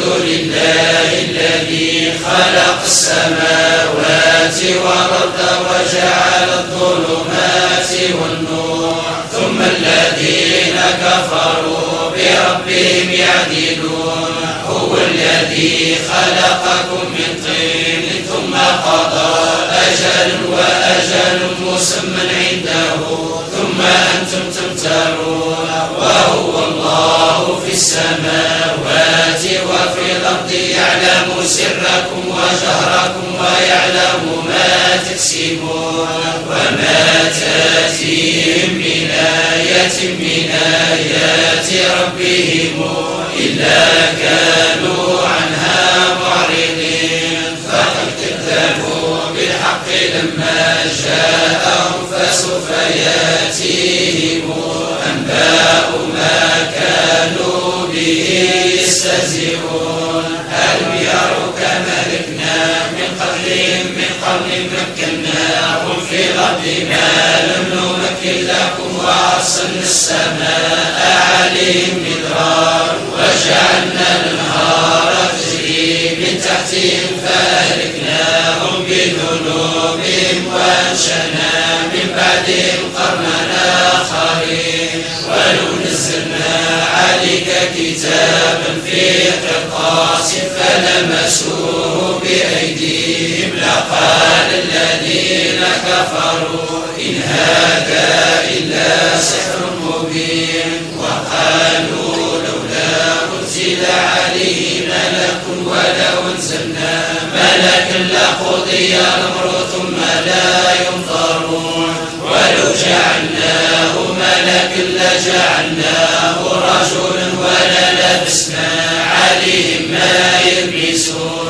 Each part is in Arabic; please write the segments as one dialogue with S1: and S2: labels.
S1: الحمد لله الذي خلق السماوات والأرض وجعل الظلمات والنور ثم الذين كفروا بربهم يعدلون هو الذي خلقكم من طين ثم قضى أجل وأجل مسمى عنده ثم أنتم تمترون وهو الله في السماوات وفي الأرض يعلم سركم وجهركم ويعلم ما تكسبون وما تأتيهم من آية من آيات ربهم إلا كانوا بما لم نمكن لكم واصل السماء عليهم مدرار وجعلنا الانهار تجري من تحتهم فاهلكناهم بذنوبهم وانشأنا من بعدهم قرنا آخرين ولو نزلنا عليك كتابا في قرطاس فلمسوه بأيديهم كفروا إن هذا إلا سحر مبين وقالوا لولا أنزل عليه ملك ولو أنزلنا ملكا لقضي الأمر ثم لا ينظرون ولو جعلناه ملكا لجعلناه رجلا ولا لبسنا عليهم ما يلبسون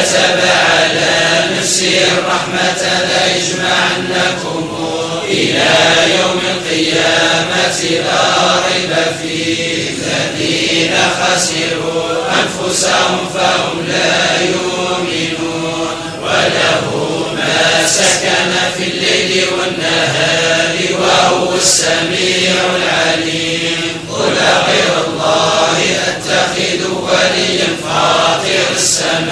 S1: كتب على نفسه الرحمة ليجمعنكم إلى يوم القيامة لا ريب فيه الذين خسروا أنفسهم فهم لا يؤمنون وله ما سكن في الليل والنهار وهو السميع العليم قل غير الله أتخذ وليا فاطر السماء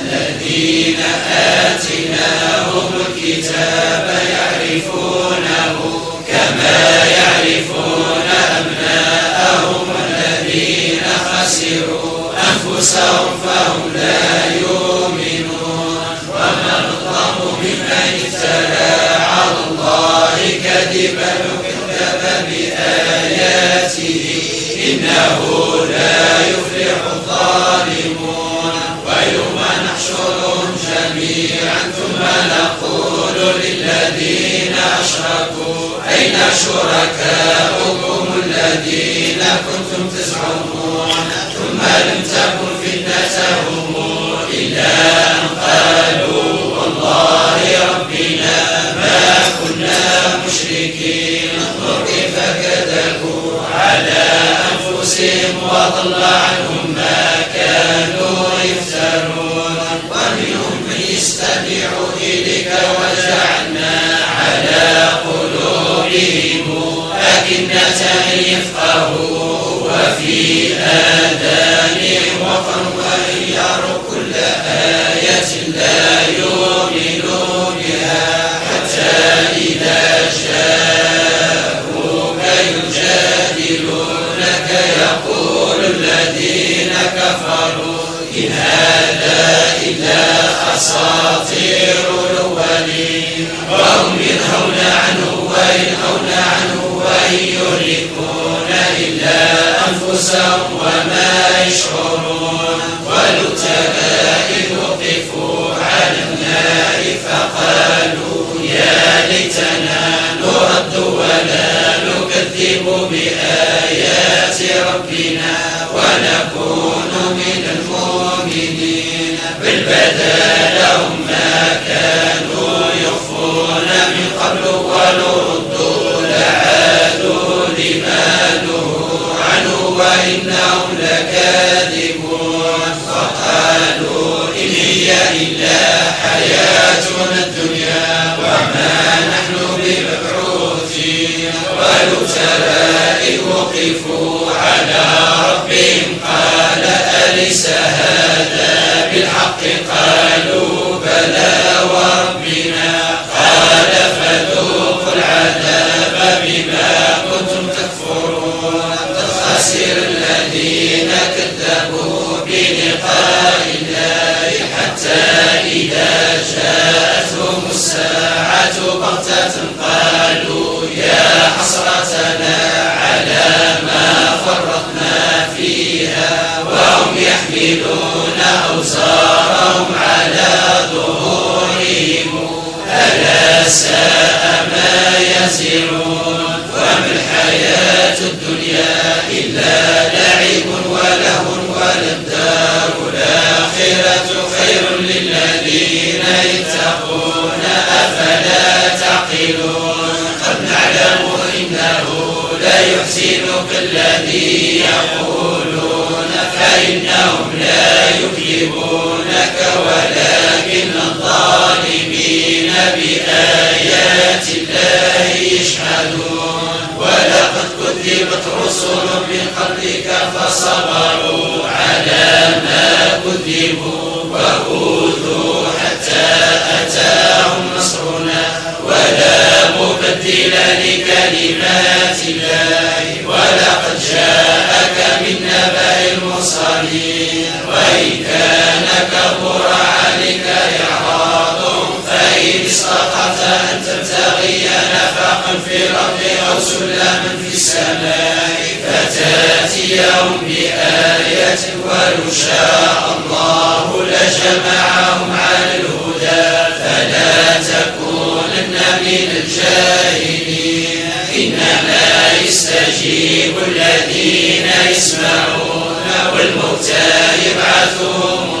S1: الذين آتيناهم الكتاب يعرفونه كما يعرفون أبناءهم الذين خسروا أنفسهم فهم لا يؤمنون ومن ظلم ممن افترى على الله كذبا وكذب بآياته إنه لا يفلح شركاؤكم الذين كنتم تزعمون ثم لم تكن هم إلا أن قالوا والله ربنا ما كنا مشركين انظر كيف كذبوا على أنفسهم وضل عنهم الناس أن وفي آذانهم وقر ويروا كل آية لا يؤمن بها حتى إذا جاءوك يجادلونك يقول الذين كفروا إن هذا إلا خصائص يملكون إلا أنفسهم وما يشعرون ولو إذ وقفوا على النار فقد عرفوا على ربهم قال أليس هذا بالحق قالوا بلى وربنا قال فذوقوا العذاب بما كنتم تكفرون قد خسر الذين كذبوا بلقاء الله حتى إذا جاءتهم الساعة بغتة قالوا يا حسرة يحملون أوزارهم على ظهورهم ألا ساء ما يزرون وما الحياة الدنيا فصبروا على ما كذبوا وأوذوا حتى أتاهم نصرنا ولا مبدل لكلمات الله ولقد جاءك من نبأ المرسلين وإن كان كبر استطعت أن تبتغي نفاقا في الأرض أو سلاما في السماء فتاتيهم بآية ولو شاء الله لجمعهم على الهدى فلا تكونن من الجاهلين إنما يستجيب الذين يسمعون والموتى يبعثون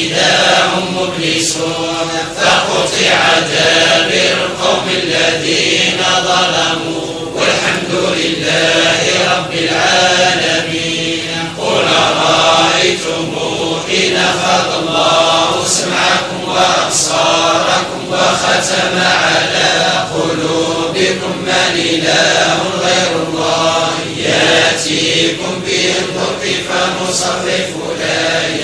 S1: إذا هم مبلسون فقطع دابر القوم الذين ظلموا والحمد لله رب العالمين قل رأيتم حين أخذ الله سمعكم وأبصاركم وختم على قلوبكم من إله غير الله يأتيكم به الضر فمصرف لا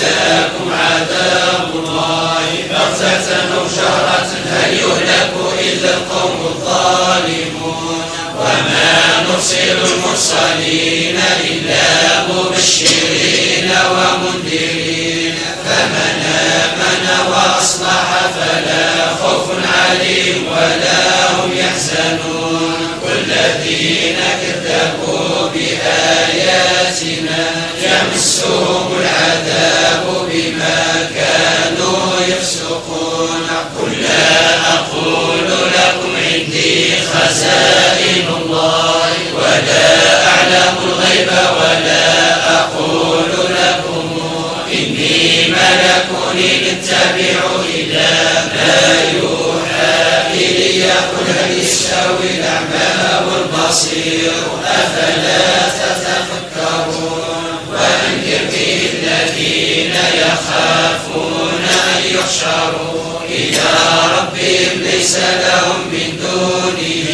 S1: أتاكم عذاب الله بغتة أو شهرة هل يهلك إلا القوم الظالمون وما نرسل المرسلين إلا مبشرين ومنذرين فمن آمن وأصلح فلا خوف عليهم ولا هم يحزنون والذين كذبوا بآياتنا يمسهم العذاب الأعمى والبصير أفلا تتفكرون وأنذر به الذين يخافون أن يحشروا إلى ربهم ليس لهم من دونه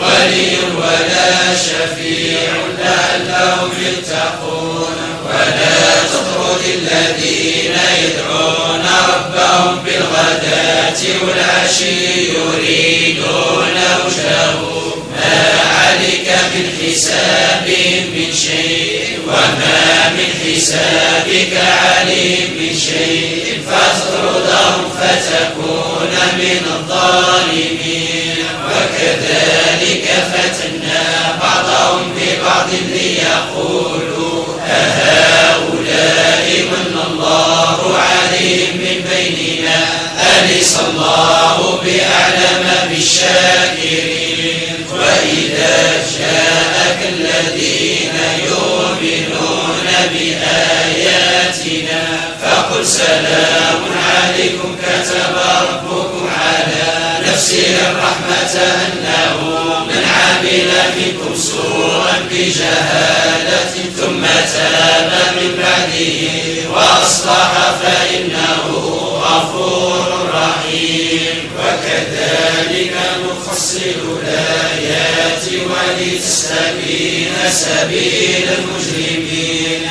S1: ولي ولا شفيع لعلهم يتقون ولا تطرد الذين يدعون ربهم بالغداة والعشي يريدون عرشه ما عليك من حساب من شيء وما من حسابك عليم من شيء فاطردهم فتكون من الظالمين وكذلك فتنا بعضهم ببعض ليقولوا أهؤلاء من الله عليهم من بيننا أليس الله بأعلم بالشاهدين سلام عليكم كتب ربكم على نفسه الرحمة أنه من عمل منكم سوءا بجهالة ثم تاب من بعده وأصلح فإنه غفور رحيم وكذلك نفصل الآيات ولتستبين سبيل المجرمين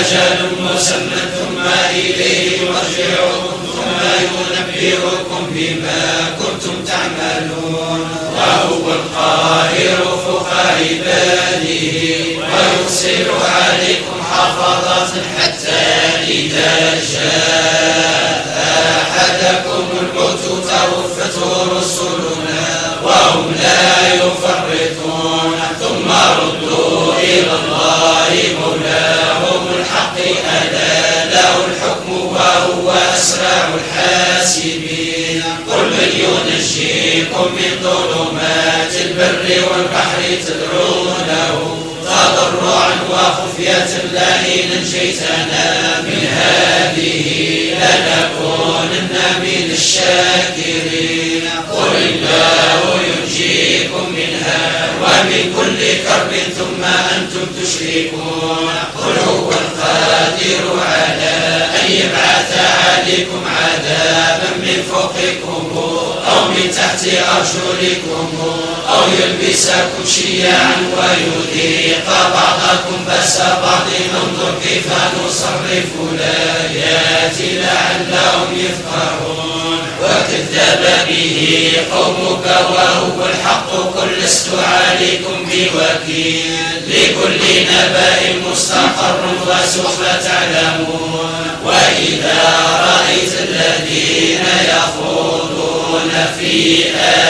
S1: أجل مسمى ثم إليه مرجعكم ثم ينبئكم بما كنتم تعملون وهو القاهر فوق عباده ويرسل عليكم حفظات حتى إذا جاءت منكم من ظلمات البر والبحر تدعونه تضرعا وخفية لئن انشيتنا من هذه لنكونن من الشاكرين قل الله ينجيكم منها ومن كل كرب ثم أنتم تشركون قل هو القادر على أن يبعث عليكم عذابا من فوقكم من تحت أرجلكم أو يلبسكم شيعا ويذيق بعضكم بس بعض انظر كيف نصرف الآيات لعلهم يفقهون وكذب به قومك وهو الحق قل لست عليكم بوكيل لكل نبأ مستقر وسوف تعلمون وإذا رأيت الذين يخوضون في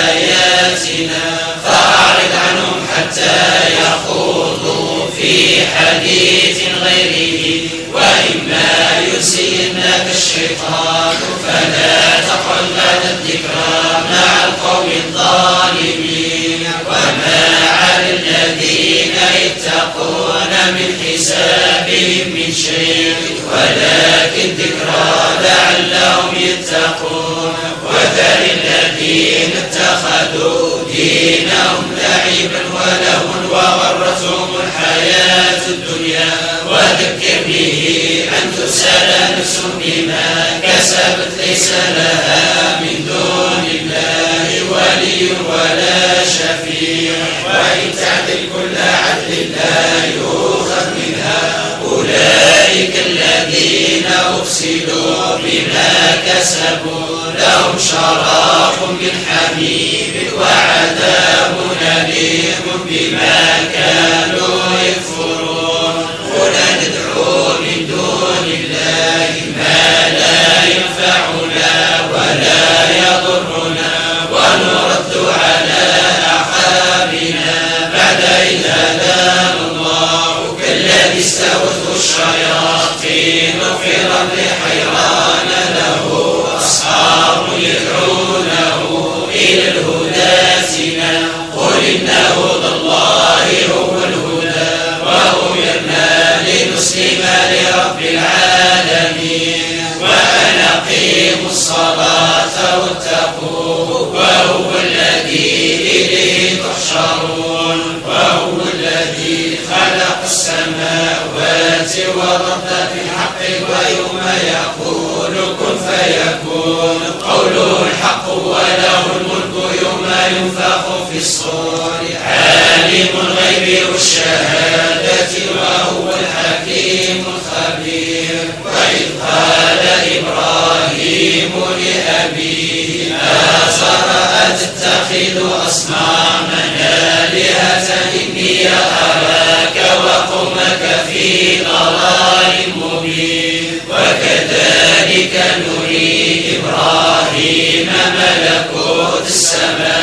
S1: آياتنا فأعرض عنهم حتى يخوضوا في حديث غيره وإما يسينك الشيطان فلا تقعد بعد الذكرى مع القوم الظالمين وما على الذين يتقون من حسابهم من شيء ولكن ذكرى لعلهم يتقون وذل الذين اتخذوا دينهم لعبا وله وغرتهم الحياة الدنيا وذكر به أن تسأل نفس بما كسبت ليس لها من دون الله ولي ولا شفيع وإن تعدل كل عدل لا يؤخذ منها أولئك الذين أفسدوا بما كسبوا لهم شراب من حميم وعذاب نبيه بما كانوا الصالح عالم الغيب والشهادة وهو الحكيم الخبير وإذ قال إبراهيم لأبيه آزر أتتخذ أصناما آلهة إني أراك وقومك في ضلال مبين وكذلك نري إبراهيم ملكوت السماء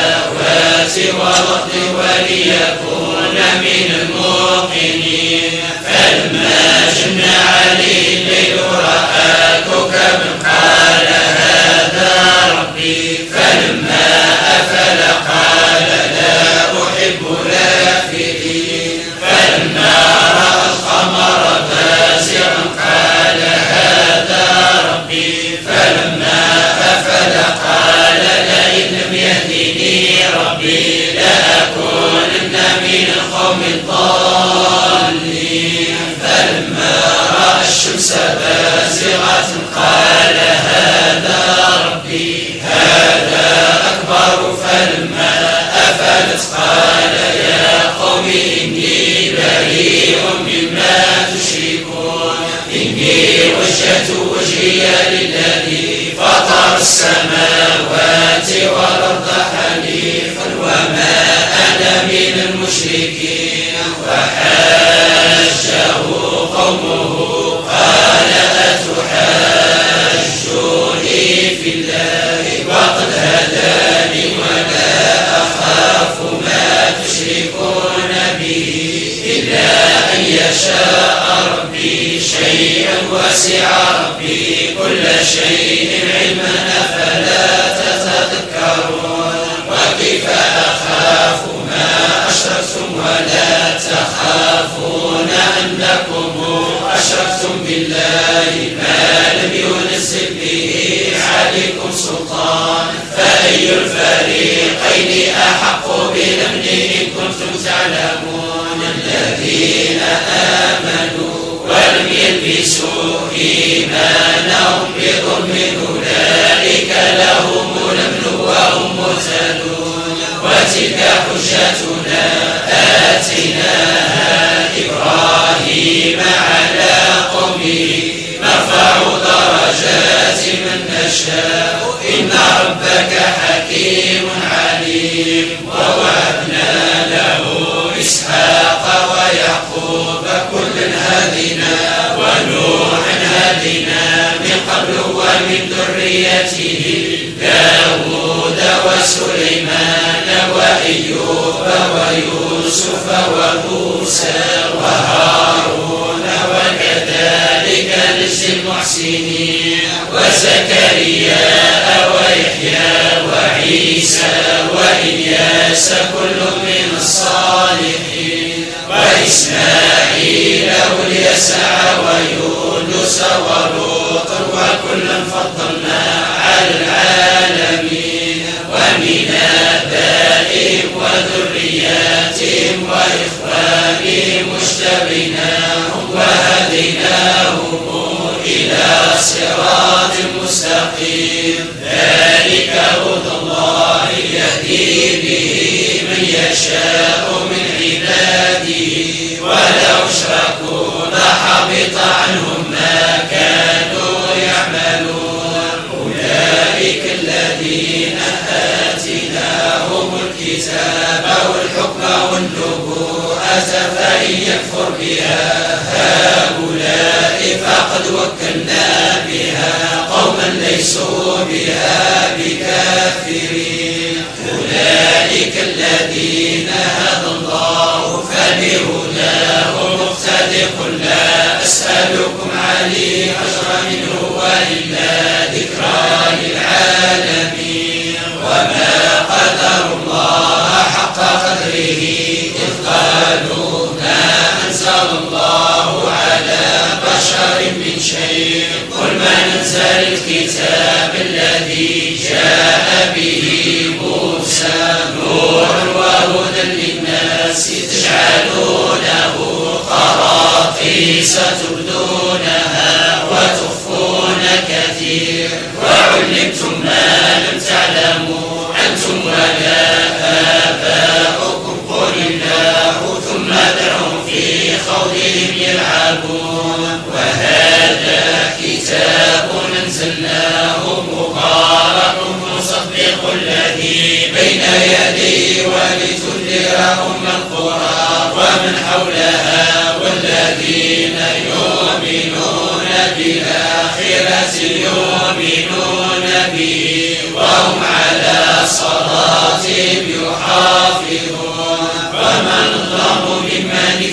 S1: سوى الرفض وليكون من المؤمنين بريء مما تشركون إني وجهت وجهي للذي فطر السماوات والأرض حنيفا وما أنا من المشركين وسع ربي كل شيء علما أفلا تتذكرون وكيف أخاف ما أشركتم ولا تخافون أنكم أشركتم بالله ما لم ينزل به عليكم سلطان فأي الفريقين أحق بالأمن إن كنتم تعلمون الذين آمنوا ولم يلبسوا بما نغفض من أولئك لهم الأمن وهم مهتدون وتلك حجتنا آتيناها إبراهيم عليه ذريته داود وسليمان وأيوب ويوسف وموسى وهارون وكذلك نجزي المحسنين وزكريا ويحيى وعيسى وإلياس كل من الصالحين وإسماعيل واليسع ويونس ولوط وكلا فضلنا من آبائهم وذرياتهم وإخوانهم اجتبيناهم وهديناهم إلى صراط مستقيم فإن يكفر بها هؤلاء فقد وكلنا بها قوما ليسوا بها بكافرين أولئك الذين هدى الله فبهداه مقتدق لا أسألكم عليه أجرا منه وإلا ذكرى للعالمين وما قدر الله حق قدره بشر من شيء قل ما نزل الكتاب الذي جاء به موسى نور وهدى للناس تجعلونه قراطيس تبدونها وتخفون كثير وعلمتم ما لم تعلموا الذي بين يدي ولتنذر أم القرى ومن حولها والذين يؤمنون بالآخرة يؤمنون به وهم على صلاتهم يحافظون فمن الله ممن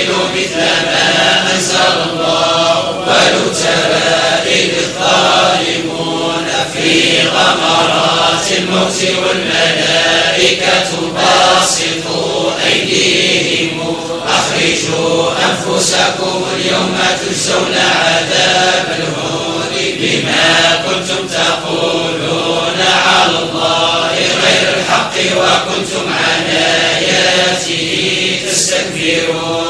S1: يحسن مثل ما أنزل الله ولتباء الظالمون في غمرات الموت والملائكة باسطوا أيديهم أخرجوا أنفسكم اليوم تجزون عذاب الهون بما كنتم تقولون على الله غير الحق وكنتم عن آياته تستكبرون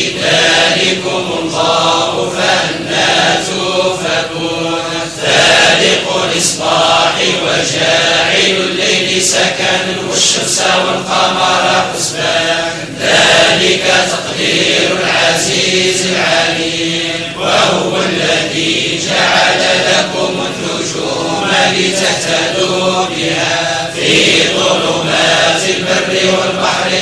S1: ذلكم الله فالناس فكون فالق الإصباح وجاعل الليل سكن والشمس والقمر حسبان ذلك تقدير العزيز العليم وهو الذي جعل لكم النجوم لتهتدوا بها في ظلمات البر والبحر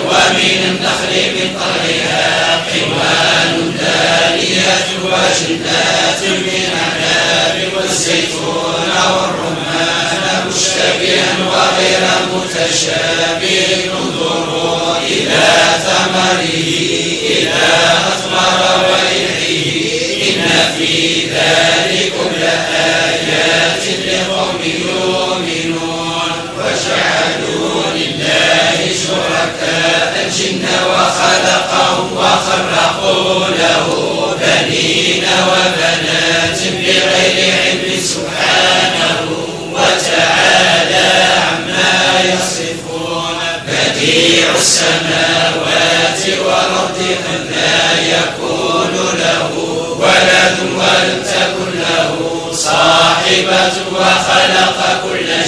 S1: ومن النخل من طلعها قوان دانيات وجنات من أعناب والزيتون والرمان مشتبها وغير متشابه انظروا إلى ثمره إلى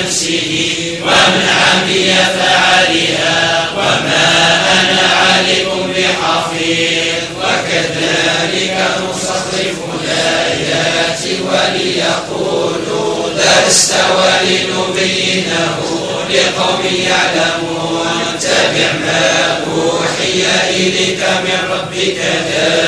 S1: نفسه والعافية فعليها وما أنا عالم بحفيظ وكذلك نصرف الآيات وليقولوا درست ولنبينه لقوم يعلمون تبع ما أوحي إليك من ربك ذلك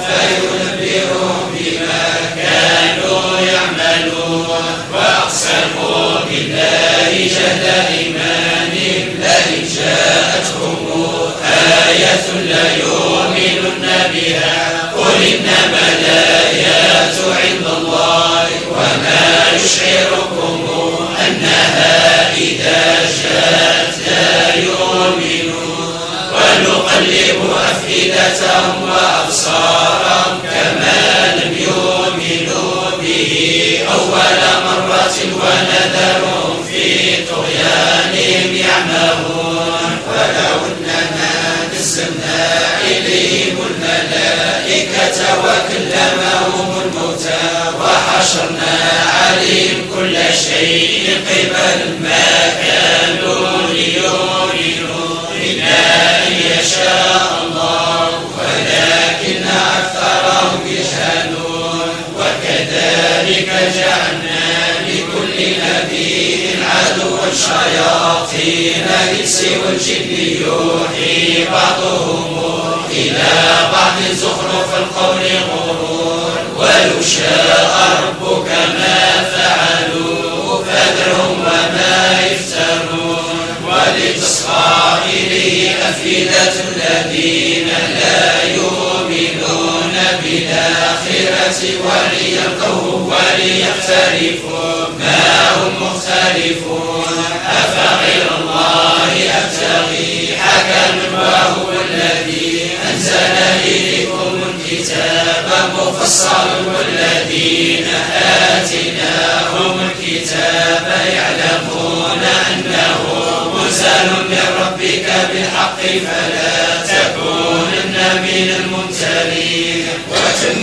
S1: لله جهد إيمان الذي جاءتهم آية لا يؤمنون بها قل إنما الآيات عند الله وما يشعركم أنها إذا جاءت لا يؤمنون ونقلب أفئدتهم وأبصارهم وكلما هم الموتى وحشرنا عليهم كل شيء قبل ما كانوا ليؤمنوا إلا أن يشاء الله ولكن أكثرهم يجهلون وكذلك جعلنا لكل نبي عدو شياطين الإنس والجن يوحي بعضهم إلى بعد زخرف القول غرور ويشاء ربك ما فعلوا فذرهم وما يفترون ولتصحى إليه أفئدة الذين لا يؤمنون بالآخرة وليلقوه وليختلفوا ما هم مختلفون أفغير الله أبتغي حكما وهو الذي أنزل إليكم الكتاب مفصل والذين آتيناهم الكتاب يعلمون أنه منزل من ربك بالحق فلا تكونن من الممتلين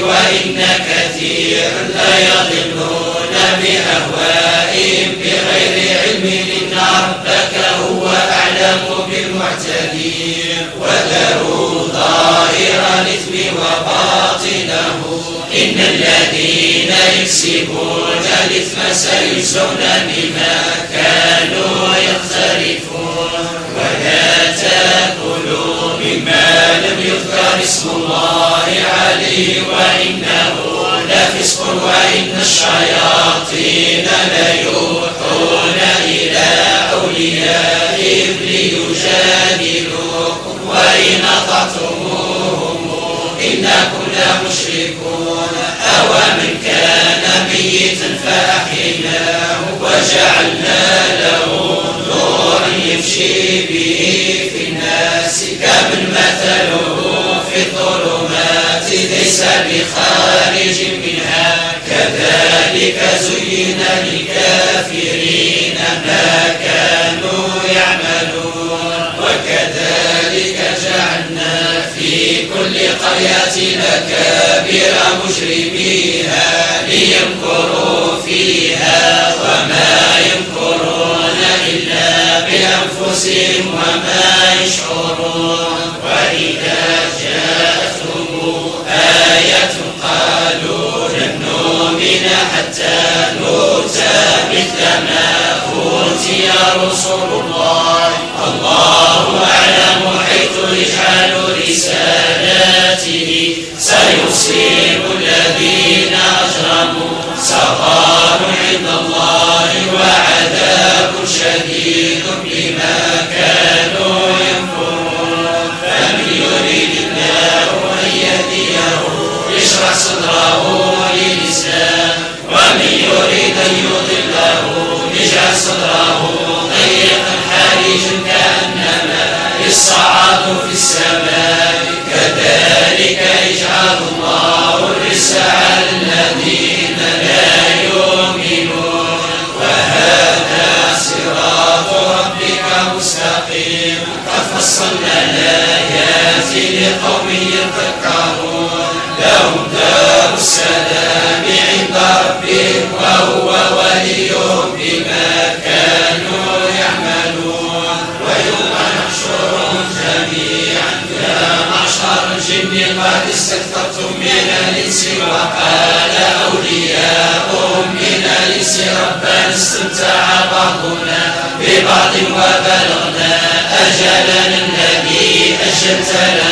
S1: وإن كثيرا لا يضلون بأهوائهم بغير علم إن ربك هو أعلم بالمعتدين وذروا ظاهر الإثم وباطنه إن الذين يكسبون الإثم سيجزون بما كانوا يقترفون ما لم يذكر اسم الله عليه وإنه لفسق وإن الشياطين ليوحون إلى أولياء ليجادلوكم وإن أطعتموهم إنكم لمشركون أومن كان ميتا فأحيناه وجعلنا له نورا يمشي به في ليس بخارج منها كذلك زين للكافرين ما كانوا يعملون وكذلك جعلنا في كل قرية مكابر مجرميها ليمكروا فيها وما يمكرون إلا بأنفسهم وما إذ أوتي رسول الله الله أعلم حيث يجعل رسالاته سيصير استمتع بعضنا ببعض وبلغنا أجلنا النبي أجلتنا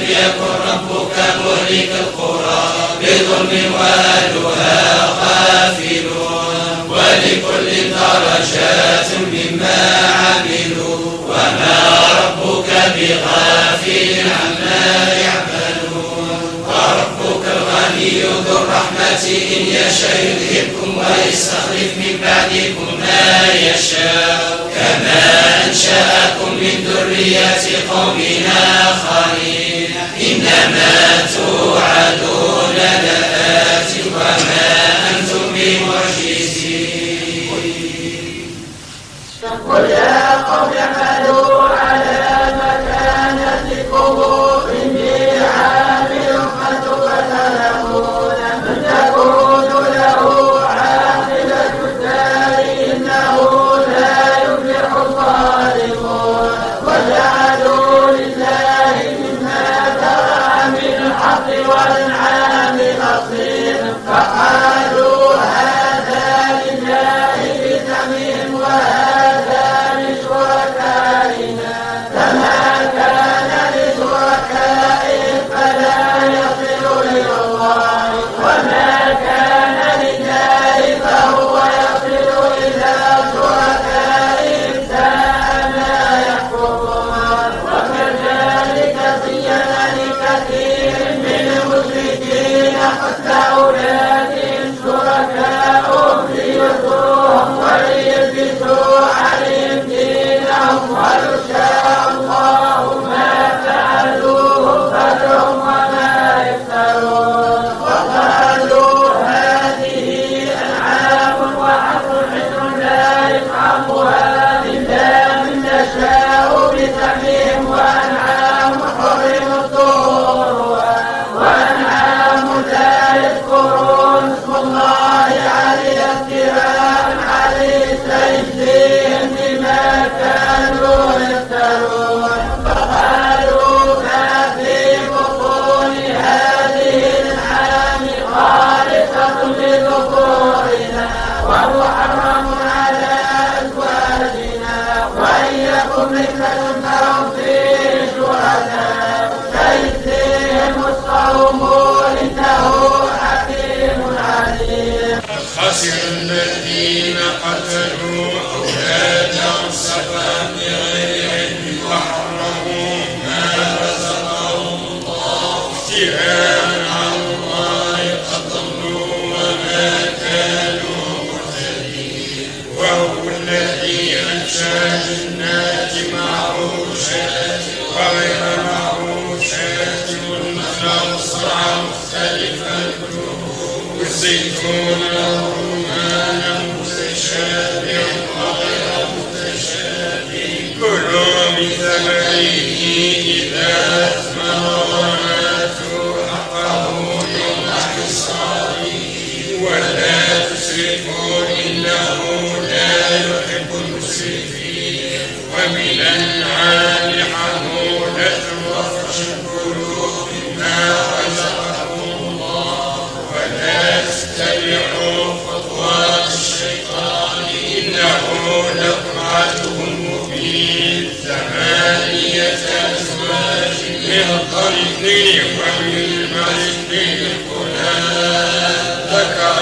S1: الغني ذو الرحمة إن يشاء يذهبكم ويستخلف من بعدكم ما يشاء كما أنشأكم من ذرية قومنا آخرين إنما توعدون لآت وما أنتم بمعجزين قل يا قوم بثمره إذا أثمر America.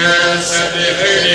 S1: Yes, and the